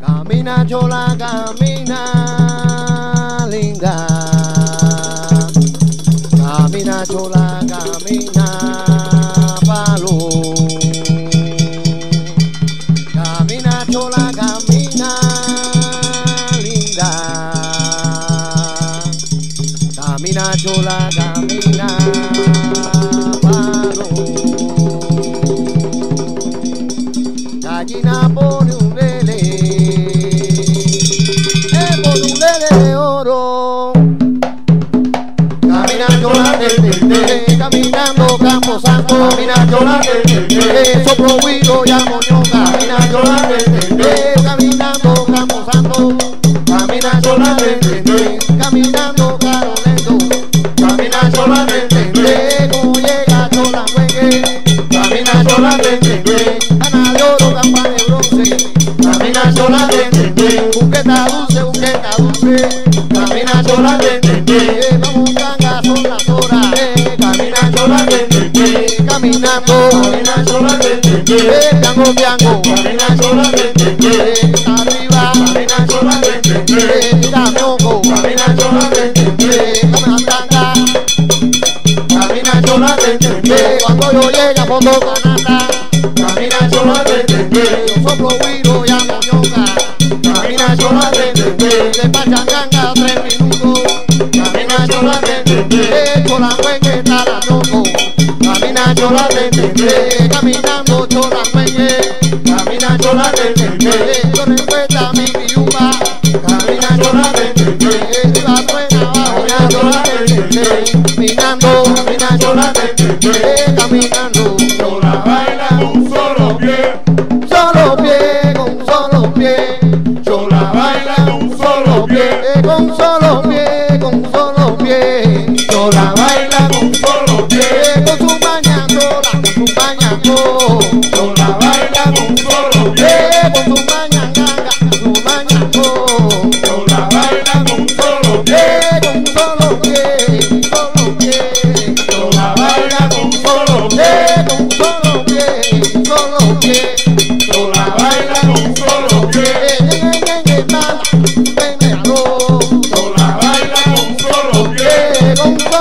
Camina chola, camina linda. Camina chola, camina palo. Camina chola, camina linda. Camina chola, camina tete, caminando campo santo, caminando la tete, soplo guido y amoñonga, caminando la tete, caminando campo santo, caminando la tete, caminando caro lento, caminando la tete, como llega chola juegue, caminando la tete, ana de oro, capa de bronce, caminando la tete, buqueta dulce, buqueta dulce, caminando la tete, caminando la tete, eh, piango, piango, caminando la tete, arriba, caminando la tete, eh, mira miongo, caminando la tete, caminanda, caminando la tete, cuando yo llegue a fondo canasta, caminando la tete, yo soplo la yo guiuba, caminando la caminando la la con solo pie, solo pie, con solo pie, chola baila con solo pie, eh,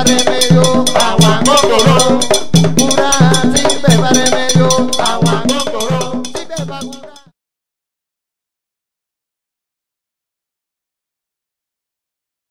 arrepentir.